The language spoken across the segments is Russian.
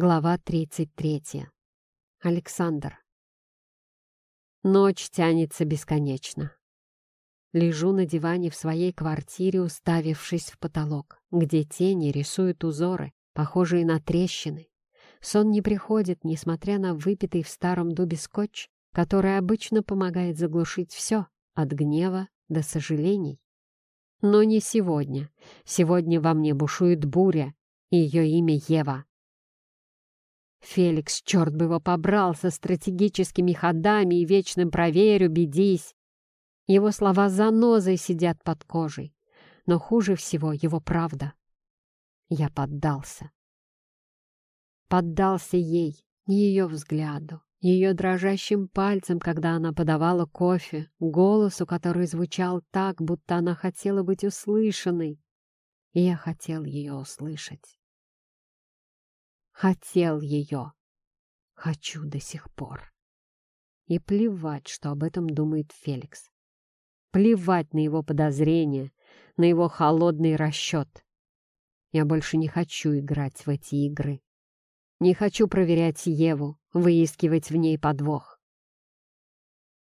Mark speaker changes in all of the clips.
Speaker 1: Глава 33. Александр. Ночь тянется бесконечно. Лежу на диване в своей квартире, уставившись в потолок, где тени рисуют узоры, похожие на трещины. Сон не приходит, несмотря на выпитый в старом дубе скотч, который обычно помогает заглушить все, от гнева до сожалений. Но не сегодня. Сегодня во мне бушует буря, и ее имя Ева. Феликс, черт бы его побрал, со стратегическими ходами и вечным «проверь, убедись». Его слова занозой сидят под кожей, но хуже всего его правда. Я поддался. Поддался ей, ее взгляду, ее дрожащим пальцем, когда она подавала кофе, голосу, который звучал так, будто она хотела быть услышанной. И я хотел ее услышать. Хотел ее. Хочу до сих пор. И плевать, что об этом думает Феликс. Плевать на его подозрения, на его холодный расчет. Я больше не хочу играть в эти игры. Не хочу проверять Еву, выискивать в ней подвох.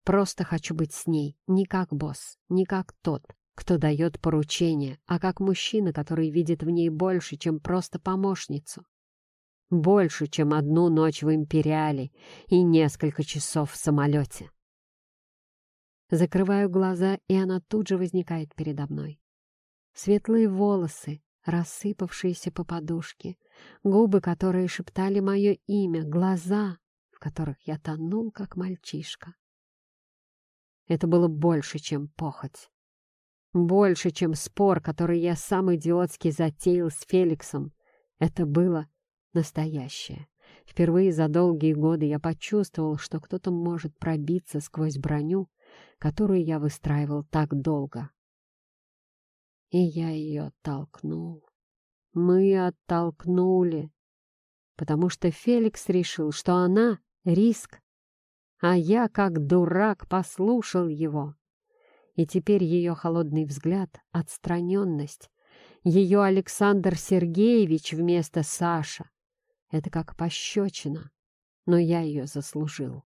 Speaker 1: Просто хочу быть с ней, не как босс, не как тот, кто дает поручения, а как мужчина, который видит в ней больше, чем просто помощницу. Больше, чем одну ночь в Империале и несколько часов в самолете. Закрываю глаза, и она тут же возникает передо мной. Светлые волосы, рассыпавшиеся по подушке, губы, которые шептали мое имя, глаза, в которых я тонул, как мальчишка. Это было больше, чем похоть. Больше, чем спор, который я сам идиотски затеял с Феликсом. Это было настоящее. Впервые за долгие годы я почувствовал, что кто-то может пробиться сквозь броню, которую я выстраивал так долго. И я ее оттолкнул. Мы оттолкнули, потому что Феликс решил, что она — риск, а я, как дурак, послушал его. И теперь ее холодный взгляд, отстраненность, ее Александр Сергеевич вместо Саша, это как пощечина, но я ее заслужил.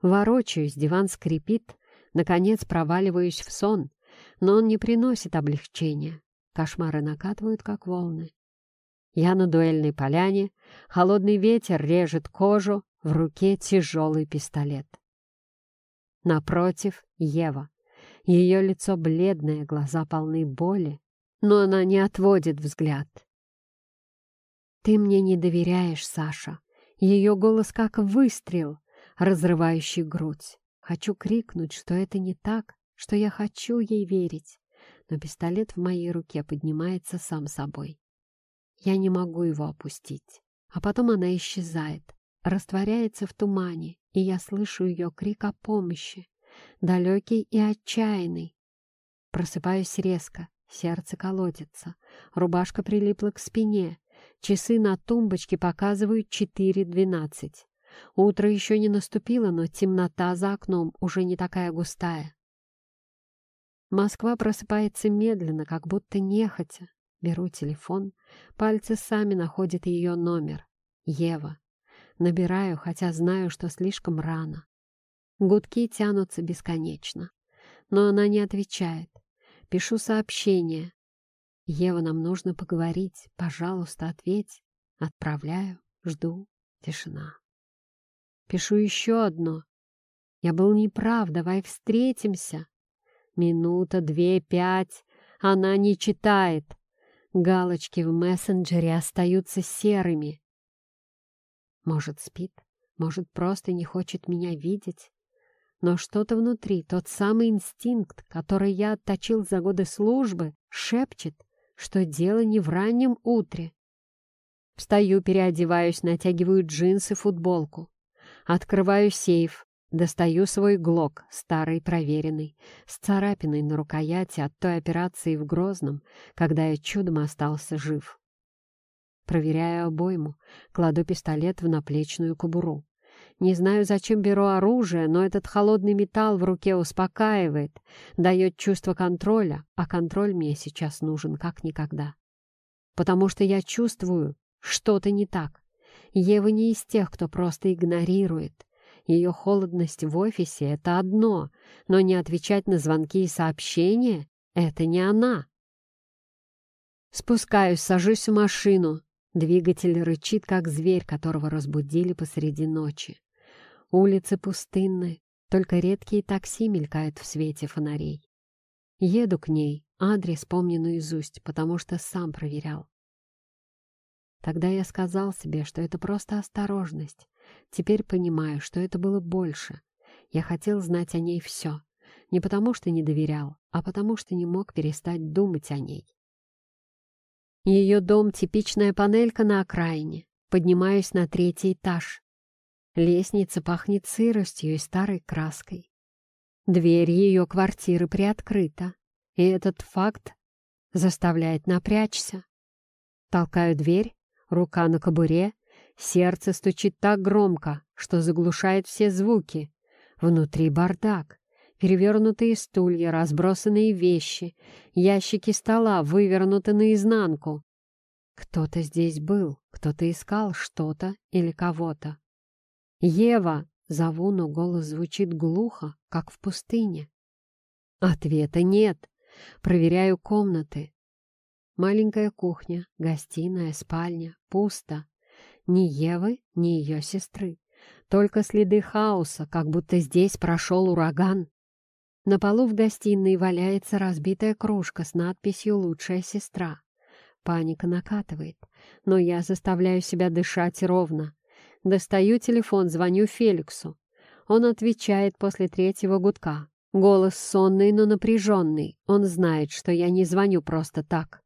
Speaker 1: Ворочаюсь, диван скрипит, наконец проваливаюсь в сон, но он не приносит облегчения. Кошмары накатывают, как волны. Я на дуэльной поляне, холодный ветер режет кожу, в руке тяжелый пистолет. Напротив — Ева. Ее лицо бледное, глаза полны боли, но она не отводит взгляд. «Ты мне не доверяешь, Саша». Ее голос как выстрел, разрывающий грудь. Хочу крикнуть, что это не так, что я хочу ей верить, но пистолет в моей руке поднимается сам собой. Я не могу его опустить. А потом она исчезает, растворяется в тумане, и я слышу ее крик о помощи, далекий и отчаянный. Просыпаюсь резко, сердце колотится, рубашка прилипла к спине, Часы на тумбочке показывают 4.12. Утро еще не наступило, но темнота за окном уже не такая густая. Москва просыпается медленно, как будто нехотя. Беру телефон, пальцы сами находят ее номер. Ева. Набираю, хотя знаю, что слишком рано. Гудки тянутся бесконечно. Но она не отвечает. Пишу сообщение. «Ева, нам нужно поговорить. Пожалуйста, ответь». Отправляю, жду. Тишина. Пишу еще одно. Я был неправ, давай встретимся. Минута, две, пять. Она не читает. Галочки в мессенджере остаются серыми. Может, спит, может, просто не хочет меня видеть. Но что-то внутри, тот самый инстинкт, который я отточил за годы службы, шепчет, что дело не в раннем утре. Встаю, переодеваюсь, натягиваю джинсы, футболку. Открываю сейф, достаю свой глок, старый проверенный, с царапиной на рукояти от той операции в Грозном, когда я чудом остался жив. Проверяю обойму, кладу пистолет в наплечную кобуру. Не знаю, зачем беру оружие, но этот холодный металл в руке успокаивает, дает чувство контроля, а контроль мне сейчас нужен как никогда. Потому что я чувствую, Что-то не так. Ева не из тех, кто просто игнорирует. Ее холодность в офисе — это одно, но не отвечать на звонки и сообщения — это не она. Спускаюсь, сажусь в машину. Двигатель рычит, как зверь, которого разбудили посреди ночи. Улицы пустынны, только редкие такси мелькают в свете фонарей. Еду к ней, адрес помню наизусть, потому что сам проверял. Тогда я сказал себе, что это просто осторожность. Теперь понимаю, что это было больше. Я хотел знать о ней все. Не потому что не доверял, а потому что не мог перестать думать о ней. Ее дом — типичная панелька на окраине. Поднимаюсь на третий этаж. Лестница пахнет сыростью и старой краской. Дверь ее квартиры приоткрыта, и этот факт заставляет напрячься. Толкаю дверь, рука на кобуре, сердце стучит так громко, что заглушает все звуки. Внутри бардак, перевернутые стулья, разбросанные вещи, ящики стола вывернуты наизнанку. Кто-то здесь был, кто-то искал что-то или кого-то. «Ева!» — зову, но голос звучит глухо, как в пустыне. Ответа нет. Проверяю комнаты. Маленькая кухня, гостиная, спальня. Пусто. Ни Евы, ни ее сестры. Только следы хаоса, как будто здесь прошел ураган. На полу в гостиной валяется разбитая кружка с надписью «Лучшая сестра». Паника накатывает, но я заставляю себя дышать ровно. Достаю телефон, звоню Феликсу. Он отвечает после третьего гудка. Голос сонный, но напряженный. Он знает, что я не звоню просто так.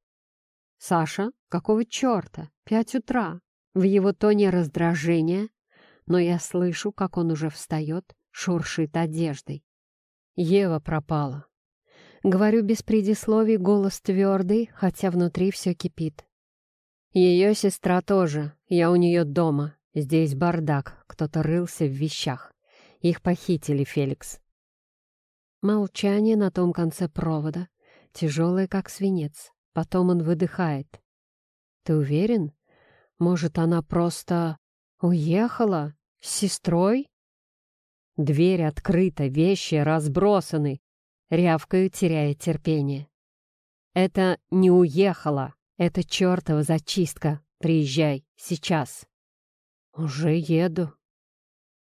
Speaker 1: «Саша? Какого черта? Пять утра?» В его тоне раздражение, но я слышу, как он уже встает, шуршит одеждой. Ева пропала. Говорю без предисловий, голос твердый, хотя внутри все кипит. Ее сестра тоже, я у нее дома. Здесь бардак, кто-то рылся в вещах. Их похитили, Феликс. Молчание на том конце провода, тяжелое, как свинец. Потом он выдыхает. «Ты уверен? Может, она просто уехала? С сестрой?» Дверь открыта, вещи разбросаны. Рявкаю, теряя терпение. Это не уехала. Это чертова зачистка. Приезжай, сейчас. Уже еду.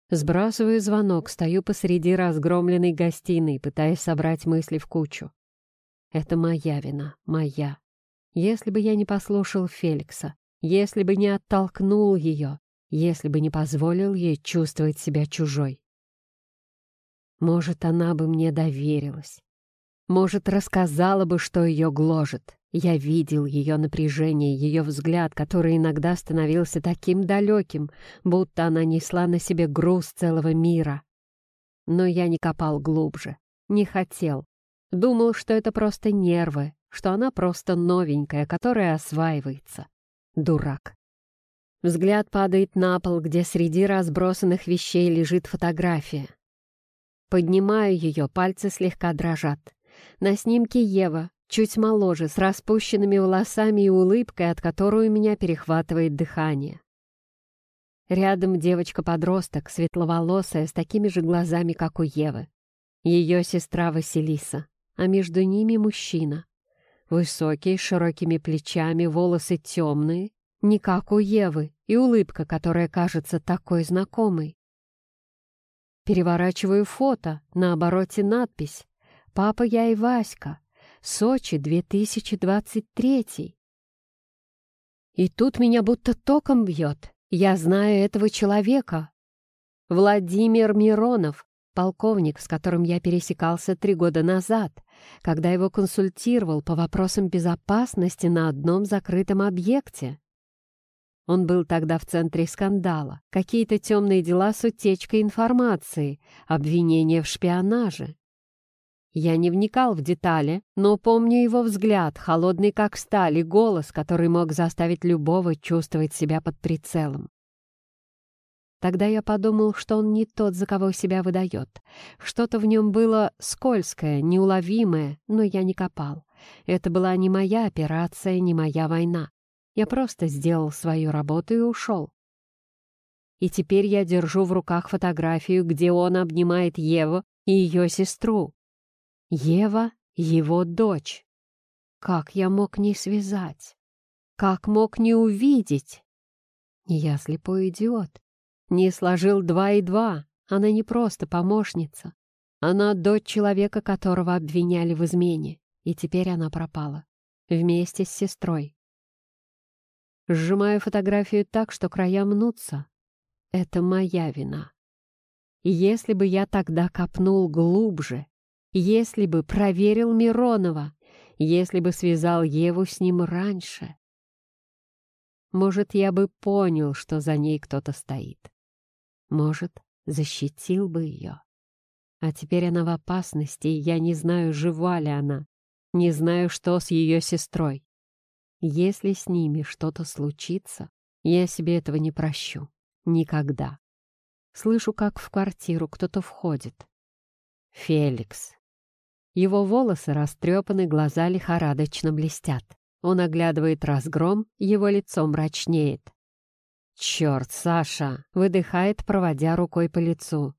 Speaker 1: Сбрасываю звонок, стою посреди разгромленной гостиной, пытаясь собрать мысли в кучу. Это моя вина, моя. Если бы я не послушал Феликса, если бы не оттолкнул ее, если бы не позволил ей чувствовать себя чужой. Может, она бы мне доверилась. Может, рассказала бы, что ее гложет. Я видел ее напряжение, ее взгляд, который иногда становился таким далеким, будто она несла на себе груз целого мира. Но я не копал глубже, не хотел. Думал, что это просто нервы, что она просто новенькая, которая осваивается. Дурак. Взгляд падает на пол, где среди разбросанных вещей лежит фотография. Поднимаю ее, пальцы слегка дрожат. На снимке Ева, чуть моложе, с распущенными волосами и улыбкой, от которой у меня перехватывает дыхание. Рядом девочка-подросток, светловолосая, с такими же глазами, как у Евы. Ее сестра Василиса, а между ними мужчина. Высокий, с широкими плечами, волосы темные, не как у Евы, и улыбка, которая кажется такой знакомой. Переворачиваю фото, на обороте надпись «Папа, я и Васька. Сочи, 2023». И тут меня будто током бьет. Я знаю этого человека. Владимир Миронов, полковник, с которым я пересекался три года назад, когда его консультировал по вопросам безопасности на одном закрытом объекте. Он был тогда в центре скандала. Какие-то темные дела с утечкой информации, обвинения в шпионаже. Я не вникал в детали, но помню его взгляд, холодный как сталь, и голос, который мог заставить любого чувствовать себя под прицелом. Тогда я подумал, что он не тот, за кого себя выдает. Что-то в нем было скользкое, неуловимое, но я не копал. Это была не моя операция, не моя война. Я просто сделал свою работу и ушел. И теперь я держу в руках фотографию, где он обнимает Еву и ее сестру. Ева — его дочь. Как я мог не связать? Как мог не увидеть? Я слепой идиот. Не сложил два и два. Она не просто помощница. Она дочь человека, которого обвиняли в измене. И теперь она пропала. Вместе с сестрой. Сжимаю фотографию так, что края мнутся. Это моя вина. Если бы я тогда копнул глубже, если бы проверил Миронова, если бы связал Еву с ним раньше, может, я бы понял, что за ней кто-то стоит. Может, защитил бы ее. А теперь она в опасности, и я не знаю, жива ли она. Не знаю, что с ее сестрой. Если с ними что-то случится, я себе этого не прощу. Никогда. Слышу, как в квартиру кто-то входит. Феликс. Его волосы растрепаны, глаза лихорадочно блестят. Он оглядывает разгром, его лицо мрачнеет. «Черт, Саша!» — выдыхает, проводя рукой по лицу.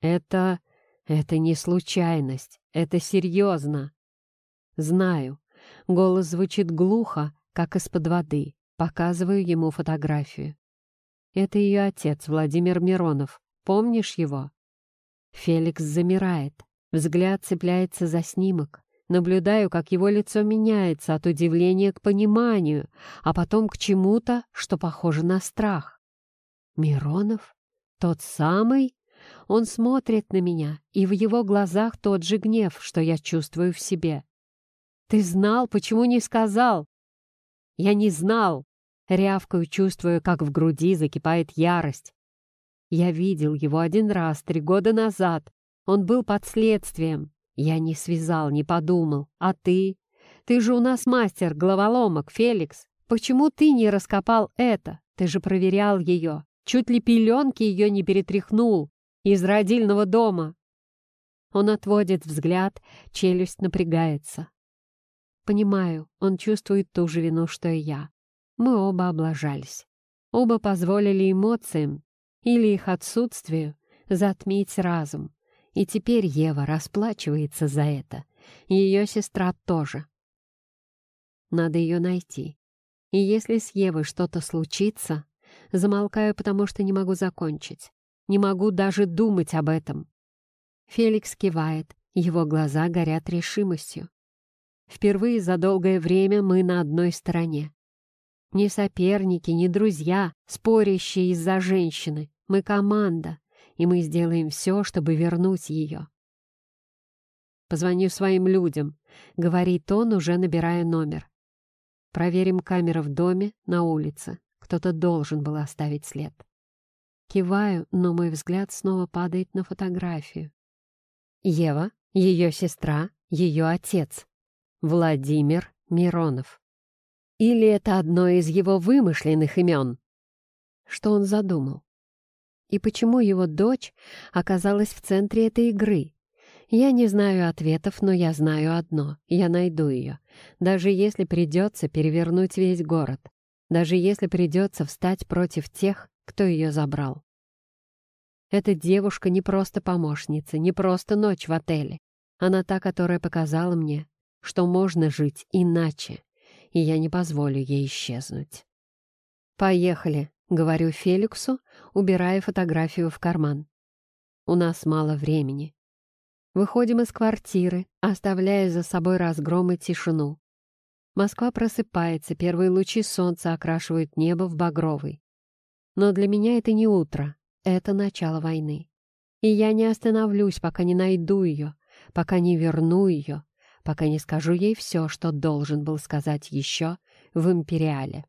Speaker 1: «Это... это не случайность, это серьезно!» «Знаю». Голос звучит глухо, как из-под воды. Показываю ему фотографию. Это ее отец, Владимир Миронов. Помнишь его? Феликс замирает. Взгляд цепляется за снимок. Наблюдаю, как его лицо меняется от удивления к пониманию, а потом к чему-то, что похоже на страх. Миронов? Тот самый? Он смотрит на меня, и в его глазах тот же гнев, что я чувствую в себе. «Ты знал, почему не сказал?» «Я не знал!» Рявкаю, чувствую, как в груди закипает ярость. Я видел его один раз, три года назад. Он был под следствием. Я не связал, не подумал. А ты? Ты же у нас мастер головоломок, Феликс. Почему ты не раскопал это? Ты же проверял ее. Чуть ли пеленки ее не перетряхнул. Из родильного дома. Он отводит взгляд, челюсть напрягается. Понимаю, он чувствует ту же вину, что и я. Мы оба облажались. Оба позволили эмоциям или их отсутствию затмить разум. И теперь Ева расплачивается за это. Ее сестра тоже. Надо ее найти. И если с Евой что-то случится, замолкаю, потому что не могу закончить. Не могу даже думать об этом. Феликс кивает, его глаза горят решимостью. Впервые за долгое время мы на одной стороне. Не соперники, не друзья, спорящие из-за женщины. Мы команда, и мы сделаем все, чтобы вернуть ее. «Позвоню своим людям», — говорит он, уже набирая номер. «Проверим камеры в доме, на улице. Кто-то должен был оставить след». Киваю, но мой взгляд снова падает на фотографию. Ева, ее сестра, ее отец. Владимир Миронов. Или это одно из его вымышленных имен? Что он задумал? И почему его дочь оказалась в центре этой игры? Я не знаю ответов, но я знаю одно — я найду ее. Даже если придется перевернуть весь город. Даже если придется встать против тех, кто ее забрал. Эта девушка не просто помощница, не просто ночь в отеле. Она та, которая показала мне, что можно жить иначе, и я не позволю ей исчезнуть. «Поехали», — говорю Феликсу, убирая фотографию в карман. «У нас мало времени». Выходим из квартиры, оставляя за собой разгром и тишину. Москва просыпается, первые лучи солнца окрашивают небо в багровый. Но для меня это не утро, это начало войны. И я не остановлюсь, пока не найду ее, пока не верну ее, пока не скажу ей все, что должен был сказать еще в «Империале».